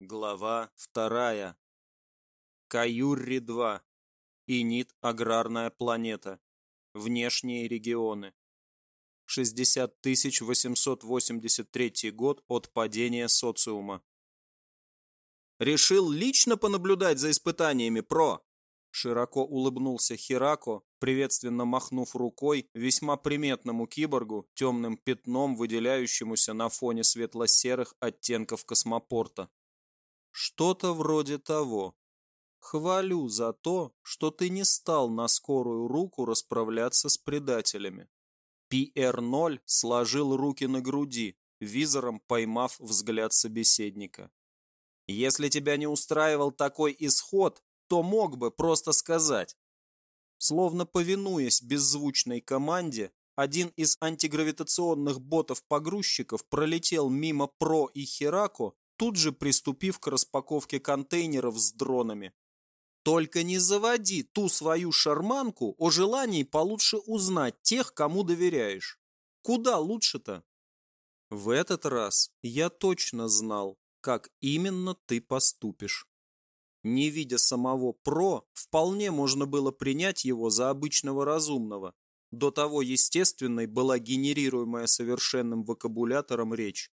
Глава вторая. Каюрри-2. Инит аграрная планета. Внешние регионы. 60 883 год от падения социума. «Решил лично понаблюдать за испытаниями, Про!» Широко улыбнулся Хирако, приветственно махнув рукой весьма приметному киборгу, темным пятном, выделяющемуся на фоне светло-серых оттенков космопорта. Что-то вроде того. Хвалю за то, что ты не стал на скорую руку расправляться с предателями. PR-0 сложил руки на груди, визором поймав взгляд собеседника. Если тебя не устраивал такой исход, то мог бы просто сказать. Словно повинуясь беззвучной команде, один из антигравитационных ботов-погрузчиков пролетел мимо Про и Херако тут же приступив к распаковке контейнеров с дронами. Только не заводи ту свою шарманку о желании получше узнать тех, кому доверяешь. Куда лучше-то? В этот раз я точно знал, как именно ты поступишь. Не видя самого ПРО, вполне можно было принять его за обычного разумного. До того естественной была генерируемая совершенным вокабулятором речь.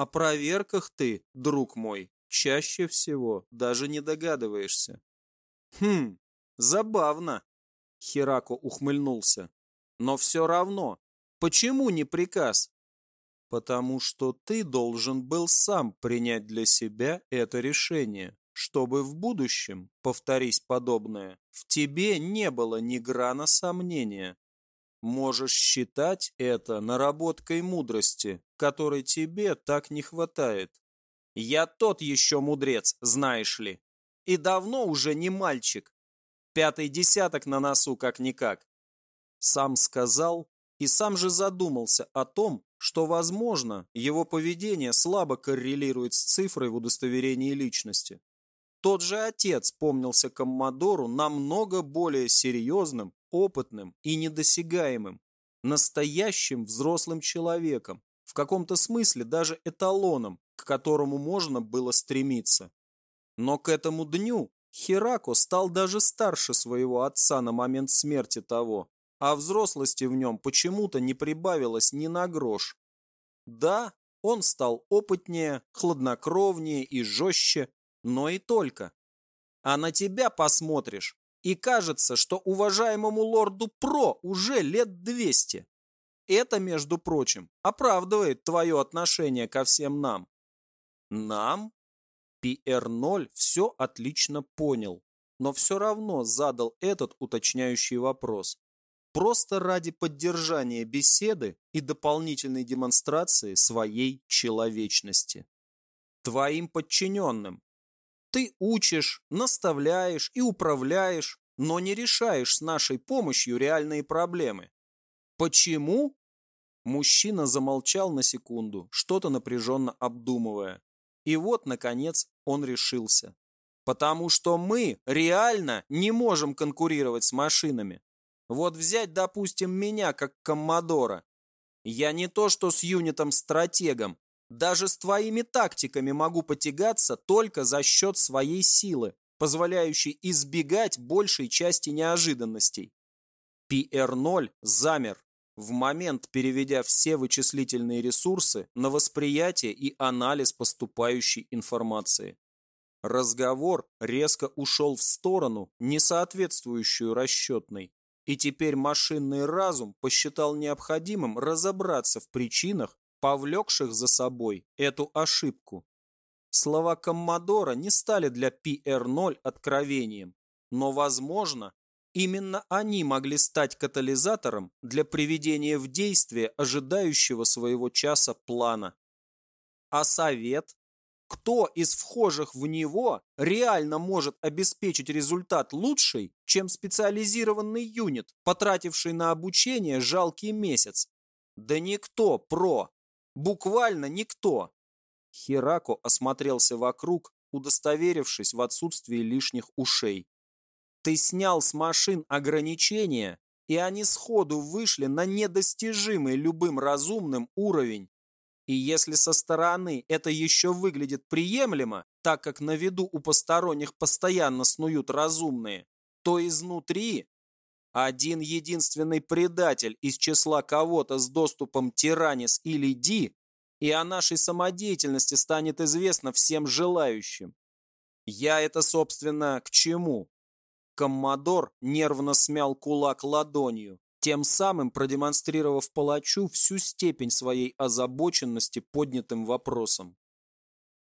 О проверках ты, друг мой, чаще всего даже не догадываешься. Хм, забавно. Херако ухмыльнулся. Но все равно, почему не приказ? Потому что ты должен был сам принять для себя это решение, чтобы в будущем, повторись подобное, в тебе не было ни грана сомнения. Можешь считать это наработкой мудрости, которой тебе так не хватает. Я тот еще мудрец, знаешь ли. И давно уже не мальчик. Пятый десяток на носу как-никак. Сам сказал и сам же задумался о том, что, возможно, его поведение слабо коррелирует с цифрой в удостоверении личности. Тот же отец помнился Коммодору намного более серьезным опытным и недосягаемым, настоящим взрослым человеком, в каком-то смысле даже эталоном, к которому можно было стремиться. Но к этому дню Херако стал даже старше своего отца на момент смерти того, а взрослости в нем почему-то не прибавилось ни на грош. Да, он стал опытнее, хладнокровнее и жестче, но и только. А на тебя посмотришь, и кажется, что уважаемому лорду Про уже лет 200. Это, между прочим, оправдывает твое отношение ко всем нам. Нам? PR0 все отлично понял, но все равно задал этот уточняющий вопрос. Просто ради поддержания беседы и дополнительной демонстрации своей человечности. Твоим подчиненным, ты учишь, наставляешь и управляешь, но не решаешь с нашей помощью реальные проблемы. Почему? Мужчина замолчал на секунду, что-то напряженно обдумывая. И вот, наконец, он решился. Потому что мы реально не можем конкурировать с машинами. Вот взять, допустим, меня как коммодора. Я не то что с юнитом-стратегом, даже с твоими тактиками могу потягаться только за счет своей силы, позволяющей избегать большей части неожиданностей. PR0 замер, в момент переведя все вычислительные ресурсы на восприятие и анализ поступающей информации. Разговор резко ушел в сторону, не соответствующую расчетной, и теперь машинный разум посчитал необходимым разобраться в причинах повлекших за собой эту ошибку. Слова Коммодора не стали для PR0 откровением, но, возможно, именно они могли стать катализатором для приведения в действие ожидающего своего часа плана. А совет? Кто из вхожих в него реально может обеспечить результат лучший, чем специализированный юнит, потративший на обучение жалкий месяц? Да никто, про. Буквально никто. Херако осмотрелся вокруг, удостоверившись в отсутствии лишних ушей. Ты снял с машин ограничения, и они сходу вышли на недостижимый любым разумным уровень. И если со стороны это еще выглядит приемлемо, так как на виду у посторонних постоянно снуют разумные, то изнутри один единственный предатель из числа кого-то с доступом Тиранис или Ди, и о нашей самодеятельности станет известно всем желающим. Я это, собственно, к чему? Коммодор нервно смял кулак ладонью, тем самым продемонстрировав палачу всю степень своей озабоченности поднятым вопросом.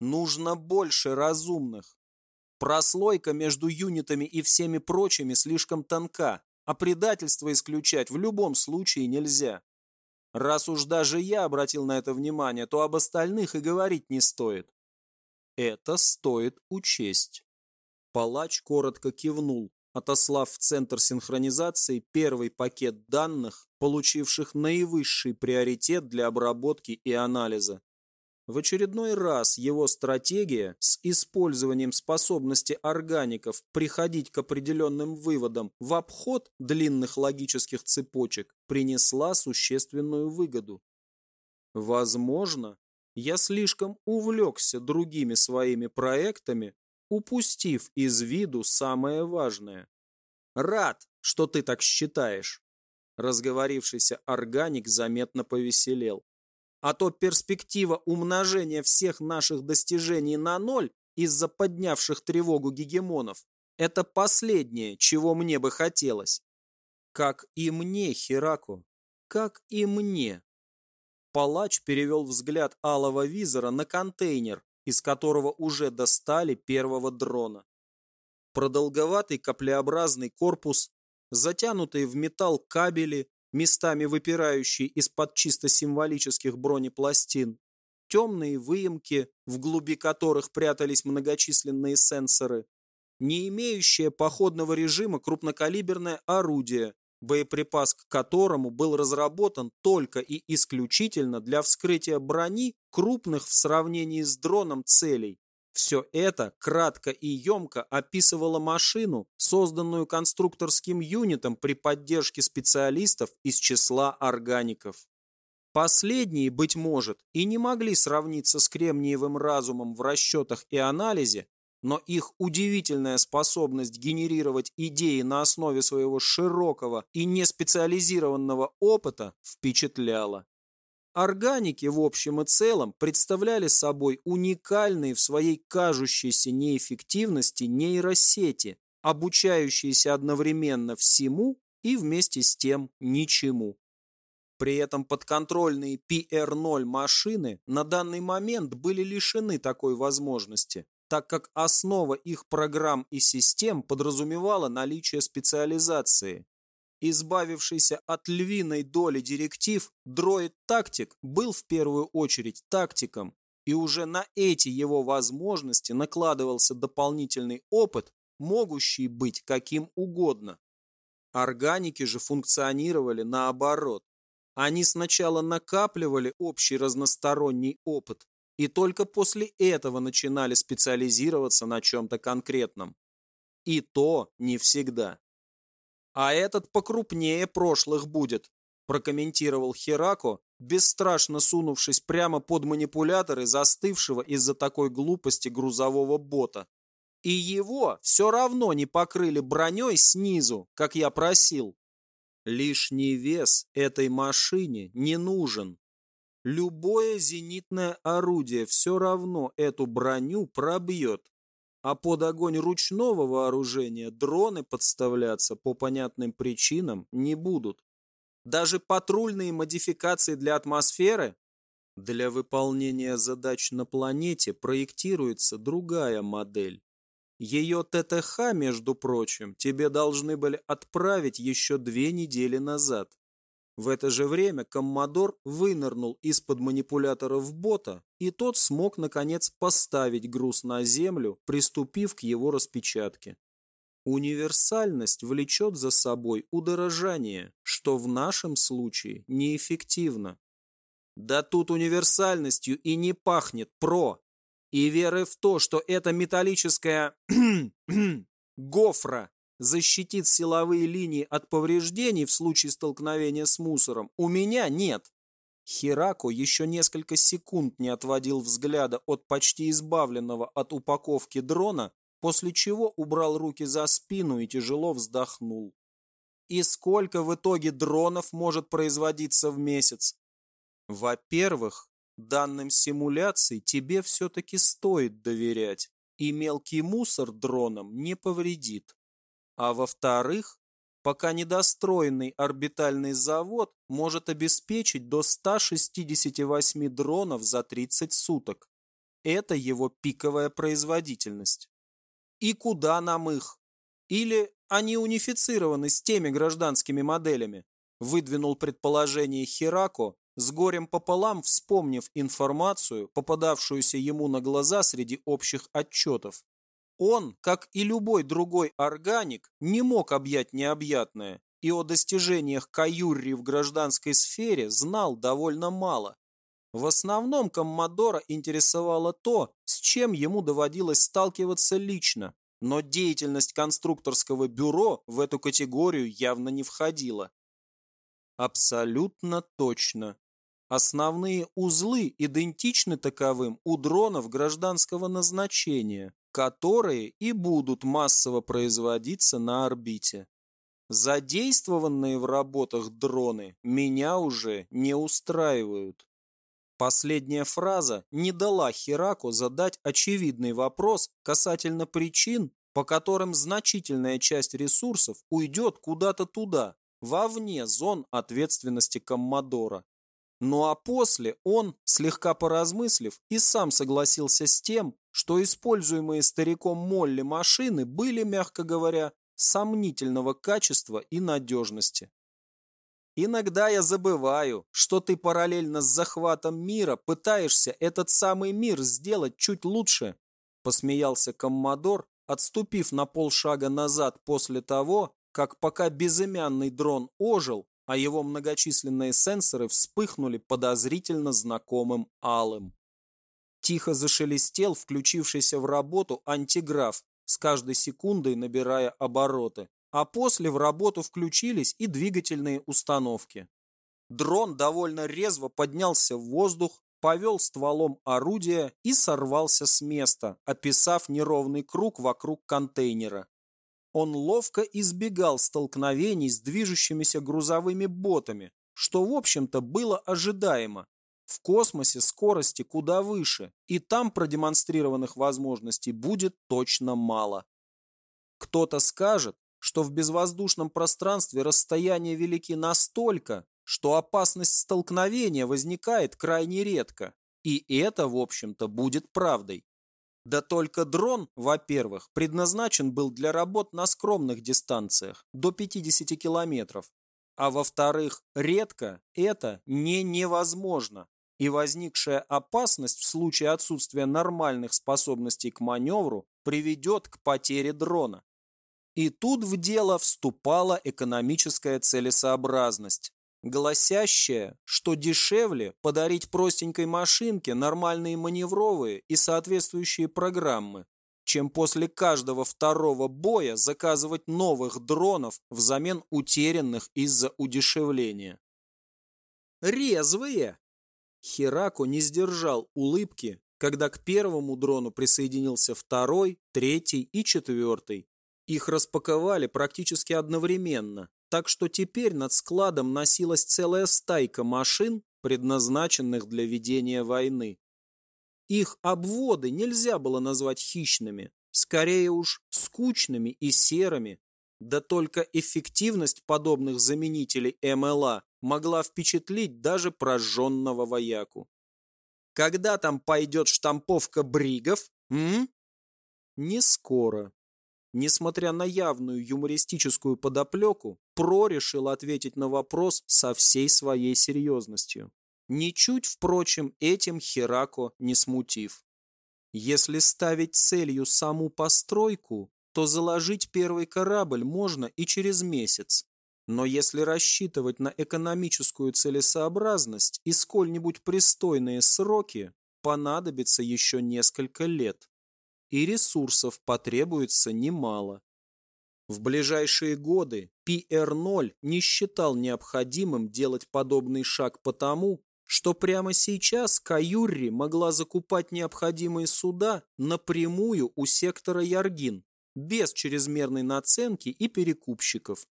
Нужно больше разумных. Прослойка между юнитами и всеми прочими слишком тонка, а предательство исключать в любом случае нельзя. Раз уж даже я обратил на это внимание, то об остальных и говорить не стоит. Это стоит учесть. Палач коротко кивнул, отослав в Центр синхронизации первый пакет данных, получивших наивысший приоритет для обработки и анализа. В очередной раз его стратегия с использованием способности органиков приходить к определенным выводам в обход длинных логических цепочек принесла существенную выгоду. Возможно, я слишком увлекся другими своими проектами, упустив из виду самое важное. Рад, что ты так считаешь. Разговорившийся органик заметно повеселел. А то перспектива умножения всех наших достижений на ноль из-за поднявших тревогу гегемонов – это последнее, чего мне бы хотелось. Как и мне, Херако, как и мне. Палач перевел взгляд алого визора на контейнер, из которого уже достали первого дрона. Продолговатый каплеобразный корпус, затянутые в металл кабели, местами выпирающие из-под чисто символических бронепластин, темные выемки, в глуби которых прятались многочисленные сенсоры, не имеющее походного режима крупнокалиберное орудие, боеприпас к которому был разработан только и исключительно для вскрытия брони крупных в сравнении с дроном целей. Все это кратко и емко описывало машину, созданную конструкторским юнитом при поддержке специалистов из числа органиков. Последние, быть может, и не могли сравниться с кремниевым разумом в расчетах и анализе, но их удивительная способность генерировать идеи на основе своего широкого и неспециализированного опыта впечатляла. Органики в общем и целом представляли собой уникальные в своей кажущейся неэффективности нейросети, обучающиеся одновременно всему и вместе с тем ничему. При этом подконтрольные PR0 машины на данный момент были лишены такой возможности, так как основа их программ и систем подразумевала наличие специализации. Избавившийся от львиной доли директив, дроид-тактик был в первую очередь тактиком, и уже на эти его возможности накладывался дополнительный опыт, могущий быть каким угодно. Органики же функционировали наоборот. Они сначала накапливали общий разносторонний опыт, и только после этого начинали специализироваться на чем-то конкретном. И то не всегда. «А этот покрупнее прошлых будет», прокомментировал Херако, бесстрашно сунувшись прямо под манипуляторы застывшего из-за такой глупости грузового бота. И его все равно не покрыли броней снизу, как я просил. Лишний вес этой машине не нужен. Любое зенитное орудие все равно эту броню пробьет, а под огонь ручного вооружения дроны подставляться по понятным причинам не будут. Даже патрульные модификации для атмосферы для выполнения задач на планете проектируется другая модель. Ее ТТХ, между прочим, тебе должны были отправить еще две недели назад. В это же время Коммодор вынырнул из-под манипуляторов бота, и тот смог, наконец, поставить груз на землю, приступив к его распечатке. Универсальность влечет за собой удорожание, что в нашем случае неэффективно. Да тут универсальностью и не пахнет, про. И веры в то, что эта металлическая гофра защитит силовые линии от повреждений в случае столкновения с мусором, у меня нет. Хирако еще несколько секунд не отводил взгляда от почти избавленного от упаковки дрона, после чего убрал руки за спину и тяжело вздохнул. И сколько в итоге дронов может производиться в месяц? Во-первых, данным симуляций тебе все-таки стоит доверять, и мелкий мусор дроном не повредит. А во-вторых, пока недостроенный орбитальный завод может обеспечить до 168 дронов за 30 суток. Это его пиковая производительность. И куда нам их? Или они унифицированы с теми гражданскими моделями? Выдвинул предположение Хирако, с горем пополам вспомнив информацию, попадавшуюся ему на глаза среди общих отчетов. Он, как и любой другой органик, не мог объять необъятное, и о достижениях Каюрри в гражданской сфере знал довольно мало. В основном Коммодора интересовало то, с чем ему доводилось сталкиваться лично, но деятельность конструкторского бюро в эту категорию явно не входила. Абсолютно точно. Основные узлы идентичны таковым у дронов гражданского назначения, которые и будут массово производиться на орбите. Задействованные в работах дроны меня уже не устраивают. Последняя фраза не дала Хераку задать очевидный вопрос касательно причин, по которым значительная часть ресурсов уйдет куда-то туда, вовне зон ответственности Коммодора. Ну а после он, слегка поразмыслив, и сам согласился с тем, что используемые стариком Молли машины были, мягко говоря, сомнительного качества и надежности. Иногда я забываю, что ты параллельно с захватом мира пытаешься этот самый мир сделать чуть лучше, посмеялся Коммодор, отступив на полшага назад после того, как пока безымянный дрон ожил, а его многочисленные сенсоры вспыхнули подозрительно знакомым алым. Тихо зашелестел включившийся в работу антиграф, с каждой секундой набирая обороты, а после в работу включились и двигательные установки. Дрон довольно резво поднялся в воздух, повел стволом орудия и сорвался с места, описав неровный круг вокруг контейнера. Он ловко избегал столкновений с движущимися грузовыми ботами, что, в общем-то, было ожидаемо. В космосе скорости куда выше, и там продемонстрированных возможностей будет точно мало. Кто-то скажет, что в безвоздушном пространстве расстояния велики настолько, что опасность столкновения возникает крайне редко. И это, в общем-то, будет правдой. Да только дрон, во-первых, предназначен был для работ на скромных дистанциях, до 50 километров. А во-вторых, редко это не невозможно. И возникшая опасность в случае отсутствия нормальных способностей к маневру приведет к потере дрона. И тут в дело вступала экономическая целесообразность гласящая, что дешевле подарить простенькой машинке нормальные маневровые и соответствующие программы, чем после каждого второго боя заказывать новых дронов взамен утерянных из-за удешевления. Резвые! Херако не сдержал улыбки, когда к первому дрону присоединился второй, третий и четвертый. Их распаковали практически одновременно, так что теперь над складом носилась целая стайка машин, предназначенных для ведения войны. Их обводы нельзя было назвать хищными, скорее уж скучными и серыми, да только эффективность подобных заменителей МЛА могла впечатлить даже прожженного вояку. Когда там пойдет штамповка бригов? М? Не скоро. Несмотря на явную юмористическую подоплеку, Про решил ответить на вопрос со всей своей серьезностью. Ничуть, впрочем, этим Херако не смутив. Если ставить целью саму постройку, то заложить первый корабль можно и через месяц. Но если рассчитывать на экономическую целесообразность и сколь-нибудь пристойные сроки, понадобится еще несколько лет и ресурсов потребуется немало. В ближайшие годы PR0 не считал необходимым делать подобный шаг потому, что прямо сейчас Каюрри могла закупать необходимые суда напрямую у сектора Яргин, без чрезмерной наценки и перекупщиков.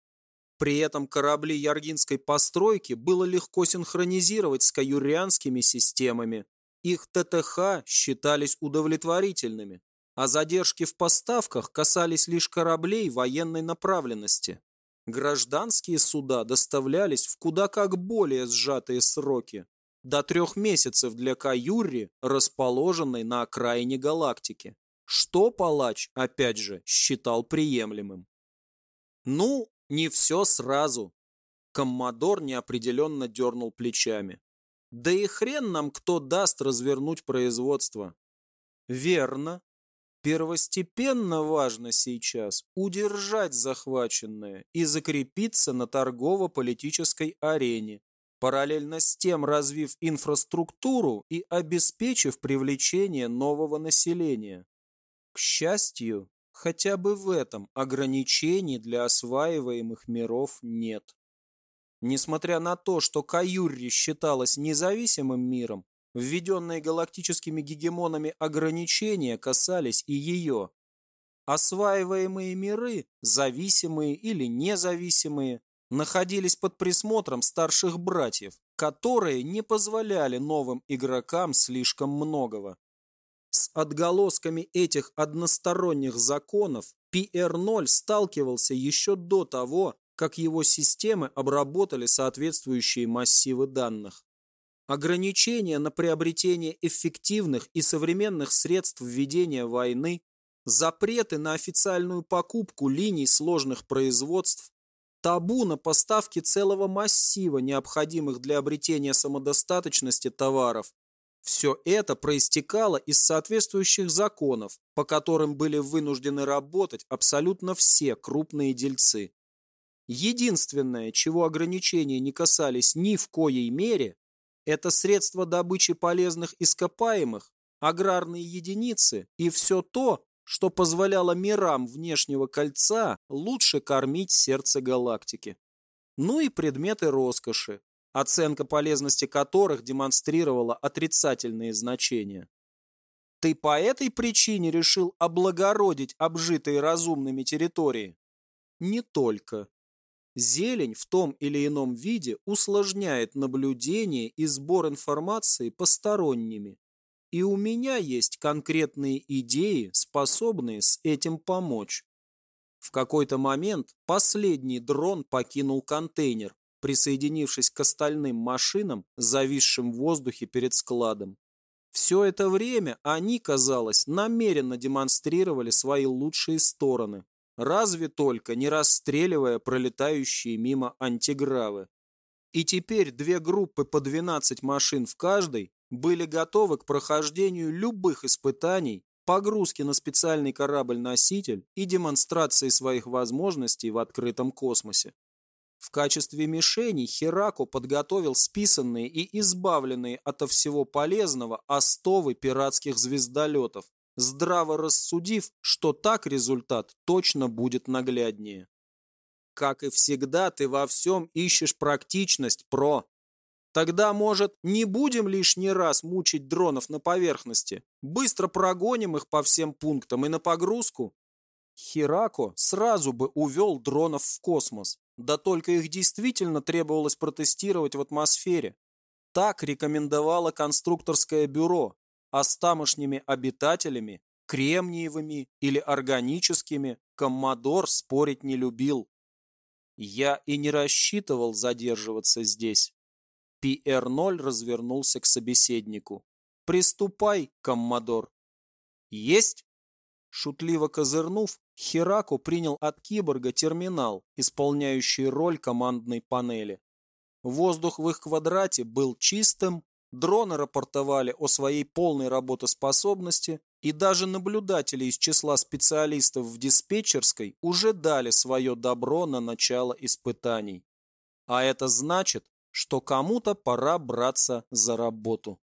При этом корабли яргинской постройки было легко синхронизировать с каюрианскими системами. Их ТТХ считались удовлетворительными, а задержки в поставках касались лишь кораблей военной направленности. Гражданские суда доставлялись в куда как более сжатые сроки, до трех месяцев для Каюри, расположенной на окраине галактики, что Палач, опять же, считал приемлемым. Ну, не все сразу. Коммодор неопределенно дернул плечами. Да и хрен нам кто даст развернуть производство. Верно. Первостепенно важно сейчас удержать захваченное и закрепиться на торгово-политической арене, параллельно с тем развив инфраструктуру и обеспечив привлечение нового населения. К счастью, хотя бы в этом ограничений для осваиваемых миров нет. Несмотря на то, что Каюрри считалась независимым миром, введенные галактическими гегемонами ограничения касались и ее. Осваиваемые миры, зависимые или независимые, находились под присмотром старших братьев, которые не позволяли новым игрокам слишком многого. С отголосками этих односторонних законов PR0 сталкивался еще до того, как его системы обработали соответствующие массивы данных. Ограничения на приобретение эффективных и современных средств ведения войны, запреты на официальную покупку линий сложных производств, табу на поставки целого массива необходимых для обретения самодостаточности товаров. Все это проистекало из соответствующих законов, по которым были вынуждены работать абсолютно все крупные дельцы. Единственное, чего ограничения не касались ни в коей мере, это средства добычи полезных ископаемых, аграрные единицы и все то, что позволяло мирам внешнего кольца лучше кормить сердце галактики. Ну и предметы роскоши, оценка полезности которых демонстрировала отрицательные значения. Ты по этой причине решил облагородить обжитые разумными территории? Не только. Зелень в том или ином виде усложняет наблюдение и сбор информации посторонними, и у меня есть конкретные идеи, способные с этим помочь. В какой-то момент последний дрон покинул контейнер, присоединившись к остальным машинам, зависшим в воздухе перед складом. Все это время они, казалось, намеренно демонстрировали свои лучшие стороны, разве только не расстреливая пролетающие мимо антигравы. И теперь две группы по 12 машин в каждой были готовы к прохождению любых испытаний, погрузке на специальный корабль-носитель и демонстрации своих возможностей в открытом космосе. В качестве мишени Херако подготовил списанные и избавленные ото всего полезного остовы пиратских звездолетов, здраво рассудив, что так результат точно будет нагляднее. Как и всегда, ты во всем ищешь практичность, про. Тогда, может, не будем лишний раз мучить дронов на поверхности? Быстро прогоним их по всем пунктам и на погрузку? Хирако сразу бы увел дронов в космос. Да только их действительно требовалось протестировать в атмосфере. Так рекомендовало конструкторское бюро, а с тамошними обитателями, кремниевыми или органическими, Коммодор спорить не любил. Я и не рассчитывал задерживаться здесь. PR0 развернулся к собеседнику. «Приступай, коммодор!» «Есть!» Шутливо козырнув, Хераку принял от киборга терминал, исполняющий роль командной панели. Воздух в их квадрате был чистым, дроны рапортовали о своей полной работоспособности, и даже наблюдатели из числа специалистов в диспетчерской уже дали свое добро на начало испытаний. А это значит, что кому-то пора браться за работу.